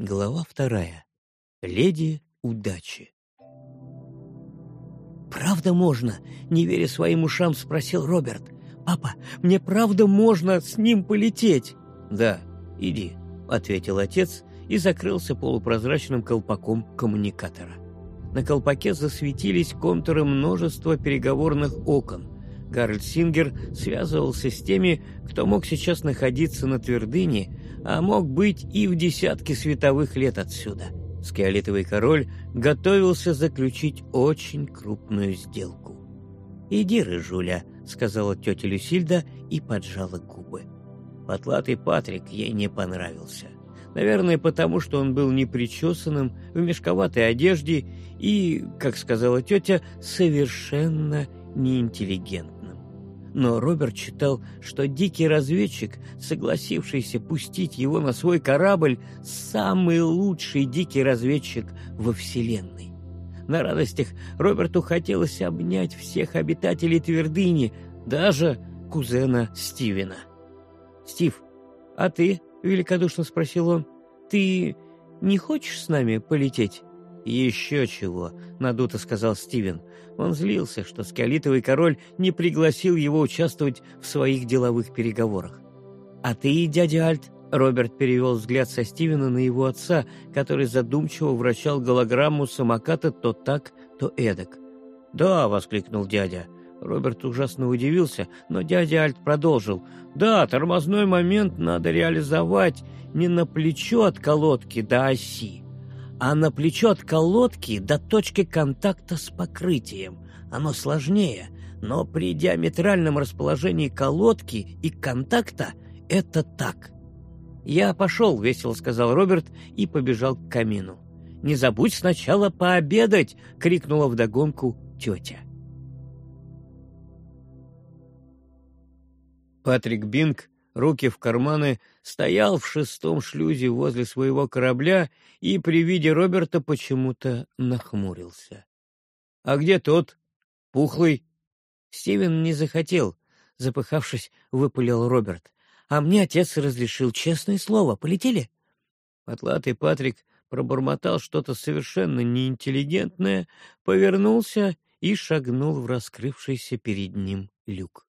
Глава вторая. Леди удачи. «Правда можно?» — не веря своим ушам, спросил Роберт. «Папа, мне правда можно с ним полететь?» «Да, иди», — ответил отец и закрылся полупрозрачным колпаком коммуникатора. На колпаке засветились контуры множества переговорных окон. Гарольд Сингер связывался с теми, кто мог сейчас находиться на твердыне, а мог быть и в десятке световых лет отсюда. Скиолетовый король готовился заключить очень крупную сделку. «Иди, рыжуля», — сказала тетя Люсильда и поджала губы. Потлатый Патрик ей не понравился. Наверное, потому что он был непричесанным, в мешковатой одежде и, как сказала тетя, совершенно неинтеллигентным но Роберт считал, что дикий разведчик, согласившийся пустить его на свой корабль, самый лучший дикий разведчик во Вселенной. На радостях Роберту хотелось обнять всех обитателей твердыни, даже кузена Стивена. «Стив, а ты?» — великодушно спросил он. «Ты не хочешь с нами полететь?» «Еще чего», — надуто сказал Стивен. Он злился, что скалитовый король не пригласил его участвовать в своих деловых переговорах. «А ты, дядя Альт?» — Роберт перевел взгляд со Стивена на его отца, который задумчиво вращал голограмму самоката то так, то эдак. «Да», — воскликнул дядя. Роберт ужасно удивился, но дядя Альт продолжил. «Да, тормозной момент надо реализовать не на плечо от колодки до оси, а на плечо от колодки до точки контакта с покрытием. Оно сложнее, но при диаметральном расположении колодки и контакта это так. «Я пошел», — весело сказал Роберт и побежал к камину. «Не забудь сначала пообедать!» — крикнула вдогонку тетя. Патрик Бинг руки в карманы, стоял в шестом шлюзе возле своего корабля и при виде Роберта почему-то нахмурился. — А где тот? Пухлый? Стивен не захотел, запыхавшись, выпалил Роберт. — А мне отец разрешил, честное слово. Полетели? Потлатый Патрик пробормотал что-то совершенно неинтеллигентное, повернулся и шагнул в раскрывшийся перед ним люк.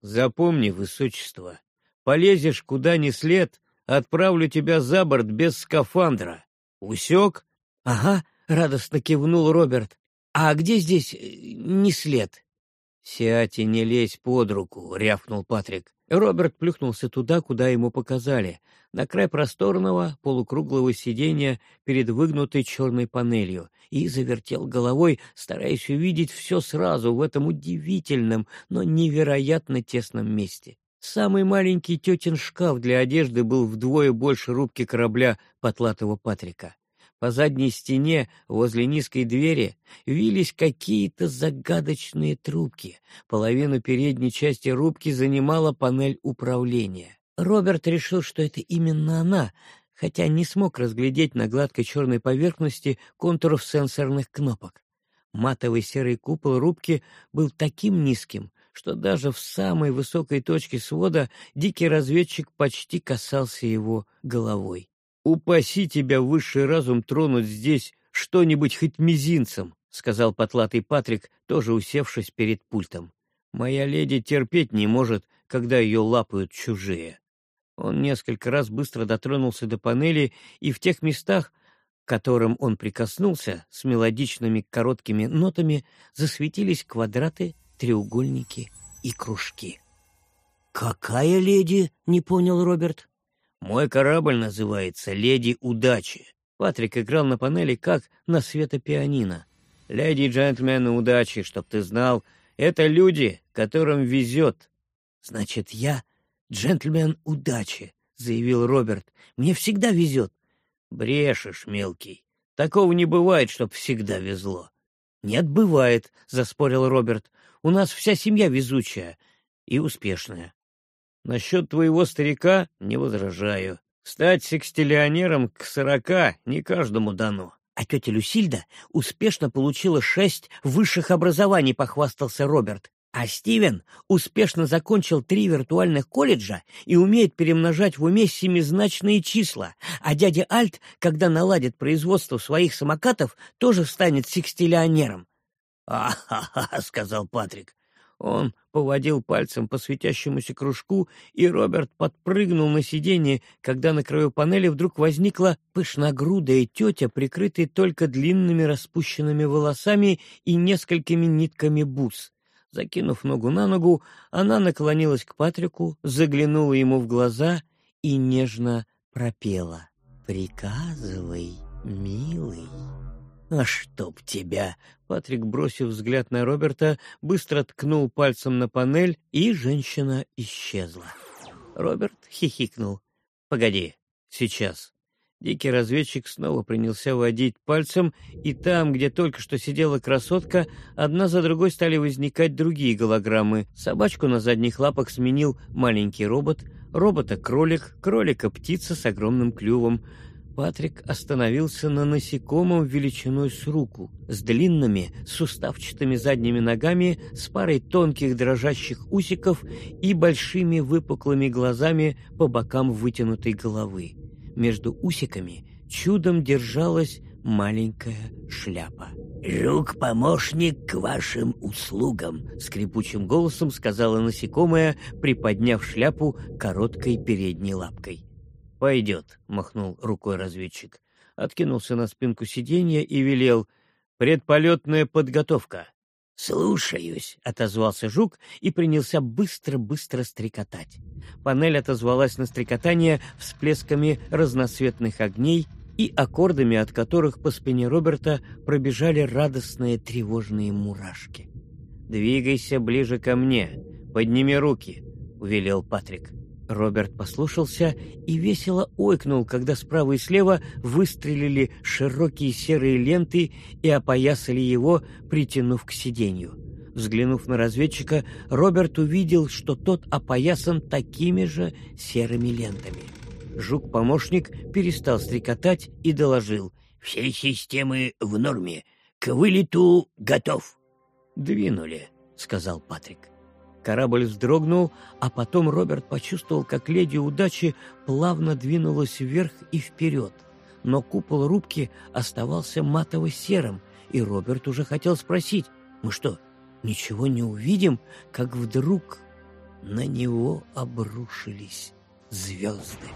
Запомни, высочество, полезешь куда ни след, отправлю тебя за борт без скафандра. Усек? — Ага, — радостно кивнул Роберт. — А где здесь э, не след? — Сядь и не лезь под руку, — рявкнул Патрик. Роберт плюхнулся туда, куда ему показали, на край просторного полукруглого сиденья перед выгнутой черной панелью, и завертел головой, стараясь увидеть все сразу в этом удивительном, но невероятно тесном месте. Самый маленький тетин шкаф для одежды был вдвое больше рубки корабля потлатого Патрика. По задней стене, возле низкой двери, вились какие-то загадочные трубки. Половину передней части рубки занимала панель управления. Роберт решил, что это именно она, хотя не смог разглядеть на гладкой черной поверхности контуров сенсорных кнопок. Матовый серый купол рубки был таким низким, что даже в самой высокой точке свода дикий разведчик почти касался его головой. «Упаси тебя, высший разум, тронуть здесь что-нибудь хоть мизинцем», — сказал потлатый Патрик, тоже усевшись перед пультом. «Моя леди терпеть не может, когда ее лапают чужие». Он несколько раз быстро дотронулся до панели, и в тех местах, к которым он прикоснулся, с мелодичными короткими нотами засветились квадраты, треугольники и кружки. «Какая леди?» — не понял Роберт. «Мой корабль называется «Леди удачи». Патрик играл на панели как на светопианино. «Леди и джентльмены удачи, чтоб ты знал, это люди, которым везет». «Значит, я джентльмен удачи», — заявил Роберт. «Мне всегда везет». «Брешешь, мелкий. Такого не бывает, чтоб всегда везло». «Нет, бывает», — заспорил Роберт. «У нас вся семья везучая и успешная». Насчет твоего старика не возражаю. Стать секстиллионером к сорока не каждому дано. А тетя Люсильда успешно получила шесть высших образований, похвастался Роберт. А Стивен успешно закончил три виртуальных колледжа и умеет перемножать в уме семизначные числа, а дядя Альт, когда наладит производство своих самокатов, тоже станет секстиллионером. «А-ха-ха», — сказал Патрик. Он поводил пальцем по светящемуся кружку, и Роберт подпрыгнул на сиденье, когда на краю панели вдруг возникла пышногрудая тетя, прикрытая только длинными распущенными волосами и несколькими нитками бус. Закинув ногу на ногу, она наклонилась к Патрику, заглянула ему в глаза и нежно пропела. «Приказывай, милый». «А чтоб тебя!» Патрик, бросив взгляд на Роберта, быстро ткнул пальцем на панель, и женщина исчезла. Роберт хихикнул. «Погоди, сейчас». Дикий разведчик снова принялся водить пальцем, и там, где только что сидела красотка, одна за другой стали возникать другие голограммы. Собачку на задних лапах сменил маленький робот, робота-кролик, кролика-птица с огромным клювом. Патрик остановился на насекомом величиной с руку, с длинными, суставчатыми задними ногами, с парой тонких дрожащих усиков и большими выпуклыми глазами по бокам вытянутой головы. Между усиками чудом держалась маленькая шляпа. «Жук-помощник к вашим услугам», — скрипучим голосом сказала насекомое, приподняв шляпу короткой передней лапкой. «Пойдет», — махнул рукой разведчик. Откинулся на спинку сиденья и велел. «Предполетная подготовка». «Слушаюсь», — отозвался жук и принялся быстро-быстро стрекотать. Панель отозвалась на стрекотание всплесками разноцветных огней и аккордами, от которых по спине Роберта пробежали радостные тревожные мурашки. «Двигайся ближе ко мне, подними руки», — увелел Патрик. Роберт послушался и весело ойкнул, когда справа и слева выстрелили широкие серые ленты и опоясали его, притянув к сиденью. Взглянув на разведчика, Роберт увидел, что тот опоясан такими же серыми лентами. Жук-помощник перестал стрекотать и доложил. «Все системы в норме. К вылету готов». «Двинули», — сказал Патрик. Корабль вздрогнул, а потом Роберт почувствовал, как леди удачи плавно двинулась вверх и вперед. Но купол рубки оставался матово-серым, и Роберт уже хотел спросить, «Мы что, ничего не увидим?» Как вдруг на него обрушились звезды.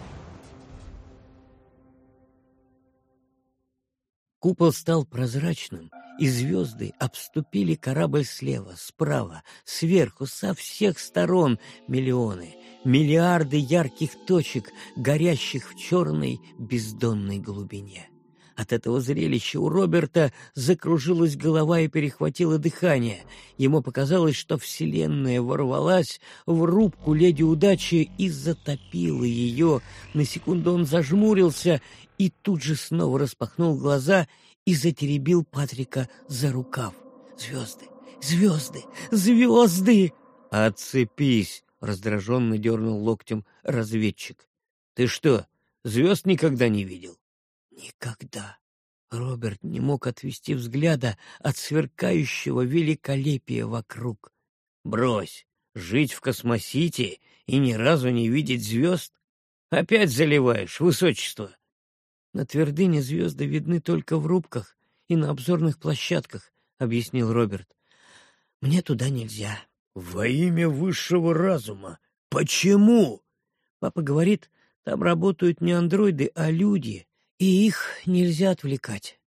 Купол стал прозрачным, и звезды обступили корабль слева, справа, сверху, со всех сторон миллионы, миллиарды ярких точек, горящих в черной бездонной глубине. От этого зрелища у Роберта закружилась голова и перехватило дыхание. Ему показалось, что Вселенная ворвалась в рубку леди удачи и затопила ее. На секунду он зажмурился и тут же снова распахнул глаза и затеребил Патрика за рукав. «Звезды! Звезды! Звезды!» «Отцепись!» — раздраженно дернул локтем разведчик. «Ты что, звезд никогда не видел?» «Никогда!» Роберт не мог отвести взгляда от сверкающего великолепия вокруг. «Брось! Жить в космосите и ни разу не видеть звезд? Опять заливаешь, высочество!» На твердыне звезды видны только в рубках и на обзорных площадках, — объяснил Роберт. Мне туда нельзя. Во имя высшего разума. Почему? Папа говорит, там работают не андроиды, а люди, и их нельзя отвлекать.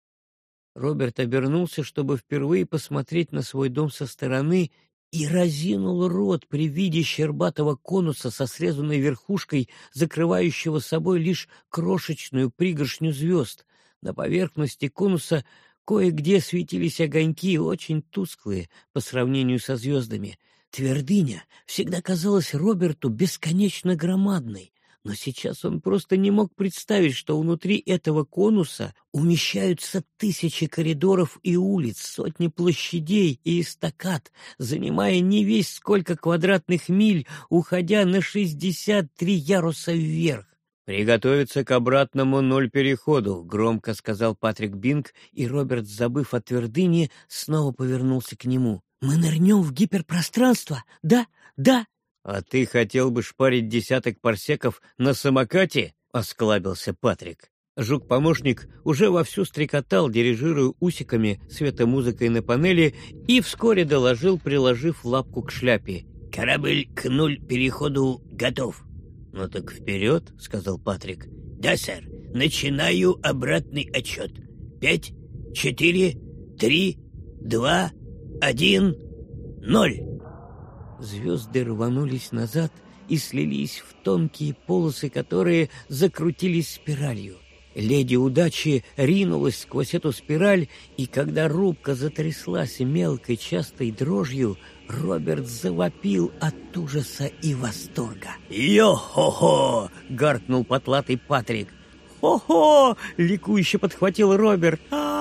Роберт обернулся, чтобы впервые посмотреть на свой дом со стороны и разинул рот при виде щербатого конуса со срезанной верхушкой, закрывающего собой лишь крошечную пригоршню звезд. На поверхности конуса кое-где светились огоньки, очень тусклые по сравнению со звездами. Твердыня всегда казалась Роберту бесконечно громадной, но сейчас он просто не мог представить, что внутри этого конуса умещаются тысячи коридоров и улиц, сотни площадей и эстакад, занимая не весь сколько квадратных миль, уходя на 63 яруса вверх. «Приготовиться к обратному ноль переходу», — громко сказал Патрик Бинг, и Роберт, забыв о твердыне, снова повернулся к нему. Мы нырнем в гиперпространство, да? Да!» «А ты хотел бы шпарить десяток парсеков на самокате?» — осклабился Патрик. Жук-помощник уже вовсю стрекотал, дирижируя усиками светомузыкой на панели, и вскоре доложил, приложив лапку к шляпе. «Корабль к нуль переходу готов». «Ну так вперед», — сказал Патрик. «Да, сэр. Начинаю обратный отчет. Пять, четыре, три, два, один, ноль». Звезды рванулись назад и слились в тонкие полосы, которые закрутились спиралью. Леди удачи ринулась сквозь эту спираль, и когда рубка затряслась мелкой частой дрожью, Роберт завопил от ужаса и восторга. «Йо-хо-хо!» — гаркнул потлатый Патрик. «Хо-хо!» — ликующе подхватил Роберт. а, -а, -а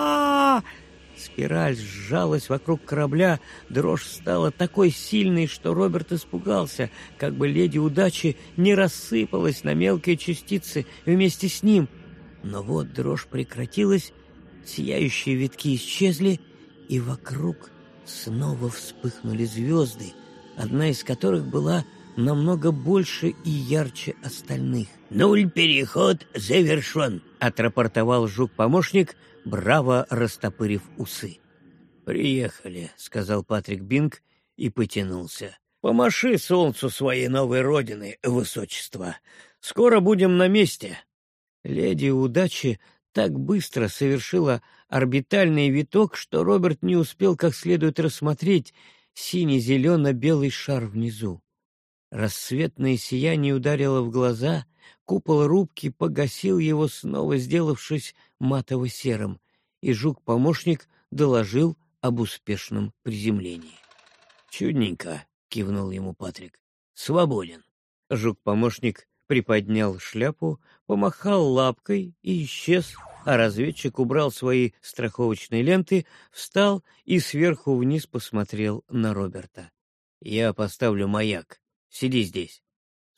Спираль сжалась вокруг корабля, дрожь стала такой сильной, что Роберт испугался, как бы леди удачи не рассыпалась на мелкие частицы вместе с ним — но вот дрожь прекратилась, сияющие витки исчезли, и вокруг снова вспыхнули звезды, одна из которых была намного больше и ярче остальных. «Нуль переход завершен», — отрапортовал жук-помощник, браво растопырив усы. «Приехали», — сказал Патрик Бинг и потянулся. «Помаши солнцу своей новой родины, высочество. Скоро будем на месте». Леди удачи так быстро совершила орбитальный виток, что Роберт не успел как следует рассмотреть сине-зелено-белый шар внизу. Рассветное сияние ударило в глаза, купол рубки погасил его, снова сделавшись матово-серым, и жук-помощник доложил об успешном приземлении. «Чудненько», — кивнул ему Патрик. «Свободен». Жук-помощник приподнял шляпу, помахал лапкой и исчез, а разведчик убрал свои страховочные ленты, встал и сверху вниз посмотрел на Роберта. «Я поставлю маяк. Сиди здесь».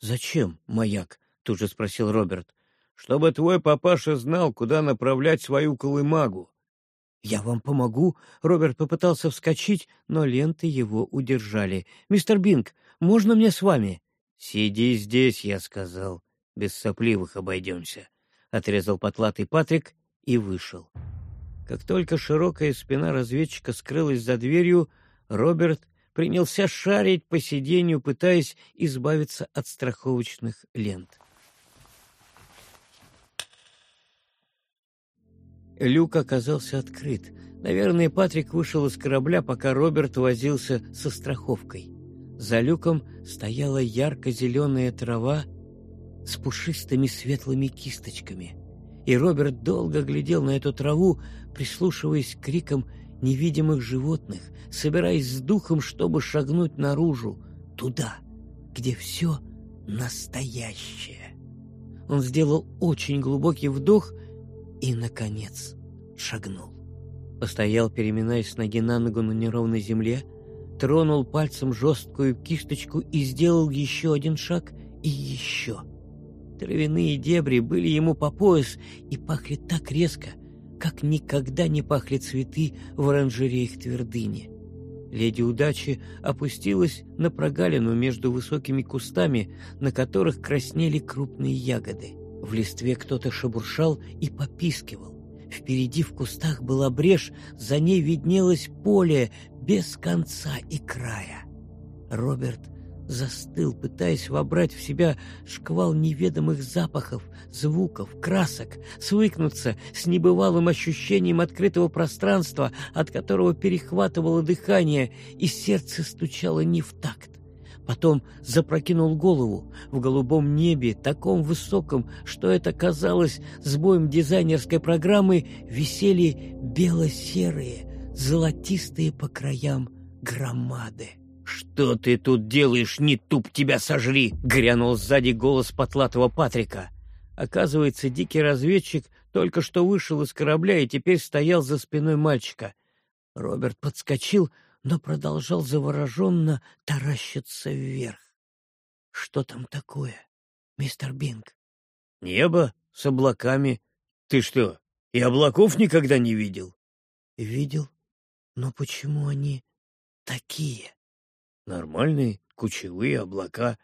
«Зачем маяк?» — тут же спросил Роберт. «Чтобы твой папаша знал, куда направлять свою колымагу». «Я вам помогу?» — Роберт попытался вскочить, но ленты его удержали. «Мистер Бинг, можно мне с вами?» «Сиди здесь», — я сказал. «Без сопливых обойдемся», — отрезал потлатый Патрик и вышел. Как только широкая спина разведчика скрылась за дверью, Роберт принялся шарить по сиденью, пытаясь избавиться от страховочных лент. Люк оказался открыт. Наверное, Патрик вышел из корабля, пока Роберт возился со страховкой. За люком стояла ярко-зеленая трава с пушистыми светлыми кисточками. И Роберт долго глядел на эту траву, прислушиваясь к крикам невидимых животных, собираясь с духом, чтобы шагнуть наружу, туда, где все настоящее. Он сделал очень глубокий вдох и, наконец, шагнул. Постоял, переминаясь с ноги на ногу на неровной земле, тронул пальцем жесткую кисточку и сделал еще один шаг и еще. Травяные дебри были ему по пояс и пахли так резко, как никогда не пахли цветы в оранжереях твердыни. Леди удачи опустилась на прогалину между высокими кустами, на которых краснели крупные ягоды. В листве кто-то шебуршал и попискивал. Впереди в кустах была брешь, за ней виднелось поле без конца и края. Роберт застыл, пытаясь вобрать в себя шквал неведомых запахов, звуков, красок, свыкнуться с небывалым ощущением открытого пространства, от которого перехватывало дыхание, и сердце стучало не в такт. Потом запрокинул голову. В голубом небе, таком высоком, что это казалось сбоем дизайнерской программы, висели бело-серые, золотистые по краям громады. «Что ты тут делаешь, не туп тебя сожри!» — грянул сзади голос потлатого Патрика. Оказывается, дикий разведчик только что вышел из корабля и теперь стоял за спиной мальчика. Роберт подскочил, но продолжал завороженно таращиться вверх. «Что там такое, мистер Бинг?» «Небо с облаками. Ты что, и облаков никогда не видел?» «Видел. Но почему они такие? Нормальные кучевые облака.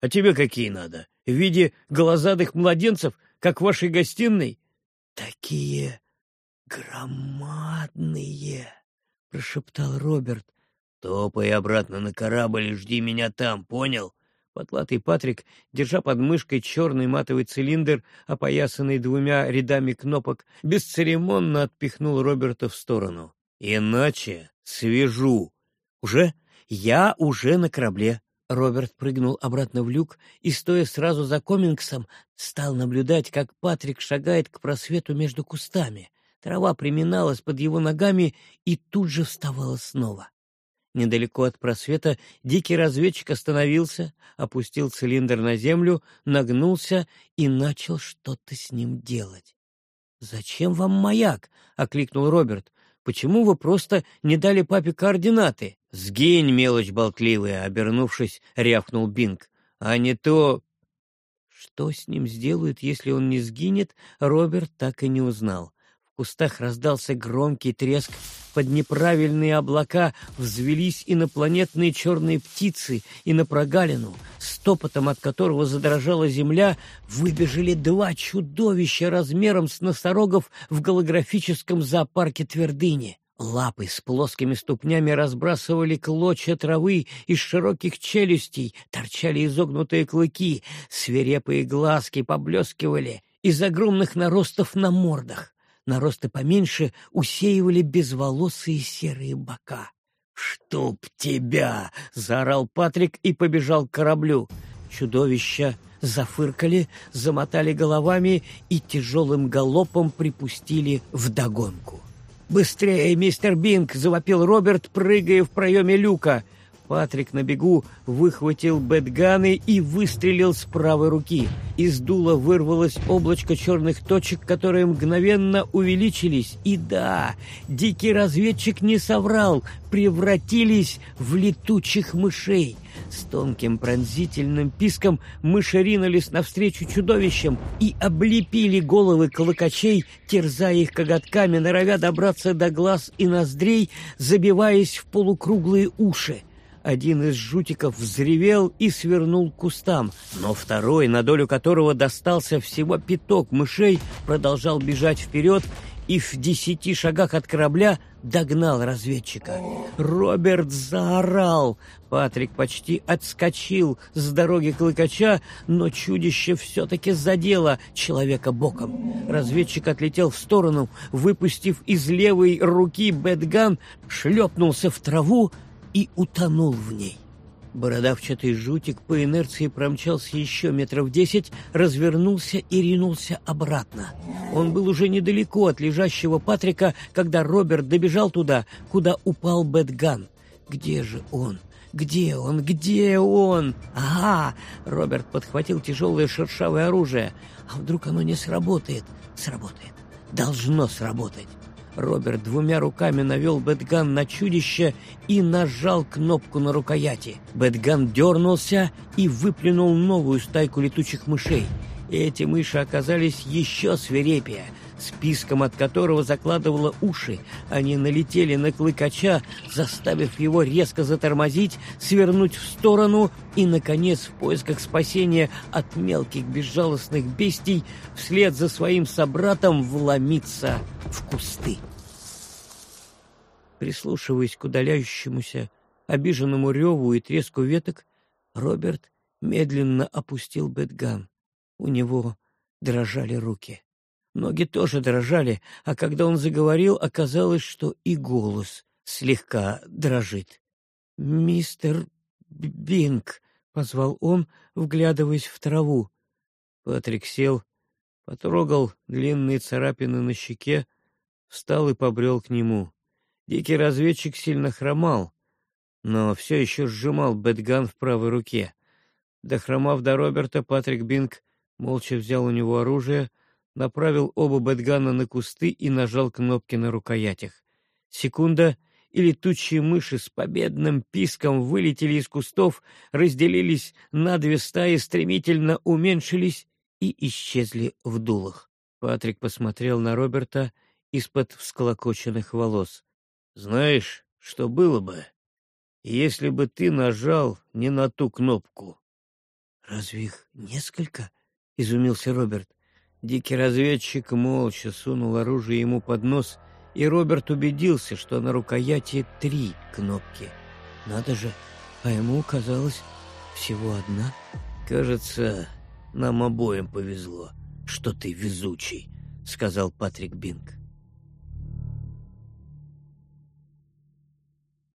А тебе какие надо? В виде глазадых младенцев, как в вашей гостиной? Такие громадные, прошептал Роберт. Топай обратно на корабль и жди меня там, понял? Потлатый Патрик, держа под мышкой черный матовый цилиндр, опоясанный двумя рядами кнопок, бесцеремонно отпихнул Роберта в сторону. «Иначе свяжу!» «Уже? Я уже на корабле!» Роберт прыгнул обратно в люк и, стоя сразу за Комингсом, стал наблюдать, как Патрик шагает к просвету между кустами. Трава приминалась под его ногами и тут же вставала снова. Недалеко от просвета дикий разведчик остановился, опустил цилиндр на землю, нагнулся и начал что-то с ним делать. «Зачем вам маяк?» — окликнул Роберт. «Почему вы просто не дали папе координаты?» «Сгинь, мелочь болтливая!» — обернувшись, рявкнул Бинг. «А не то...» Что с ним сделают, если он не сгинет, Роберт так и не узнал кустах раздался громкий треск, под неправильные облака взвелись инопланетные черные птицы, и на прогалину, стопотом от которого задрожала земля, выбежали два чудовища размером с носорогов в голографическом зоопарке Твердыни. Лапы с плоскими ступнями разбрасывали клочья травы, из широких челюстей торчали изогнутые клыки, свирепые глазки поблескивали из огромных наростов на мордах наросты поменьше усеивали безволосые серые бока. «Чтоб тебя!» — заорал Патрик и побежал к кораблю. Чудовища зафыркали, замотали головами и тяжелым галопом припустили вдогонку. «Быстрее, мистер Бинг!» — завопил Роберт, прыгая в проеме люка — Патрик на бегу выхватил бэтганы и выстрелил с правой руки. Из дула вырвалось облачко черных точек, которые мгновенно увеличились. И да, дикий разведчик не соврал, превратились в летучих мышей. С тонким пронзительным писком мыши ринулись навстречу чудовищам и облепили головы клокочей, терзая их коготками, норовя добраться до глаз и ноздрей, забиваясь в полукруглые уши. Один из жутиков взревел и свернул к кустам, но второй, на долю которого достался всего пяток мышей, продолжал бежать вперед и в десяти шагах от корабля догнал разведчика. Роберт заорал. Патрик почти отскочил с дороги клыкача, но чудище все-таки задело человека боком. Разведчик отлетел в сторону, выпустив из левой руки бэтган, шлепнулся в траву, и утонул в ней. Бородавчатый жутик по инерции промчался еще метров десять, развернулся и ринулся обратно. Он был уже недалеко от лежащего Патрика, когда Роберт добежал туда, куда упал Бэтган. Где же он? Где он? Где он? Ага! Роберт подхватил тяжелое шершавое оружие. А вдруг оно не сработает? Сработает. Должно сработать. Роберт двумя руками навел Бэтган на чудище и нажал кнопку на рукояти. Бэтган дернулся и выплюнул новую стайку летучих мышей. Эти мыши оказались еще свирепее — списком от которого закладывало уши. Они налетели на клыкача, заставив его резко затормозить, свернуть в сторону и, наконец, в поисках спасения от мелких безжалостных бестий, вслед за своим собратом вломиться в кусты. Прислушиваясь к удаляющемуся обиженному реву и треску веток, Роберт медленно опустил бетган. У него дрожали руки. Ноги тоже дрожали, а когда он заговорил, оказалось, что и голос слегка дрожит. «Мистер Бинг», — позвал он, вглядываясь в траву. Патрик сел, потрогал длинные царапины на щеке, встал и побрел к нему. Дикий разведчик сильно хромал, но все еще сжимал бэтган в правой руке. Дохромав до Роберта, Патрик Бинг молча взял у него оружие — направил оба бэтгана на кусты и нажал кнопки на рукоятях. Секунда, и летучие мыши с победным писком вылетели из кустов, разделились на две стаи, стремительно уменьшились и исчезли в дулах. Патрик посмотрел на Роберта из-под всколокоченных волос. «Знаешь, что было бы, если бы ты нажал не на ту кнопку. «Разве их несколько?» — изумился Роберт. Дикий разведчик молча сунул оружие ему под нос, и Роберт убедился, что на рукояти три кнопки. «Надо же, а ему казалось всего одна». «Кажется, нам обоим повезло, что ты везучий», — сказал Патрик Бинг.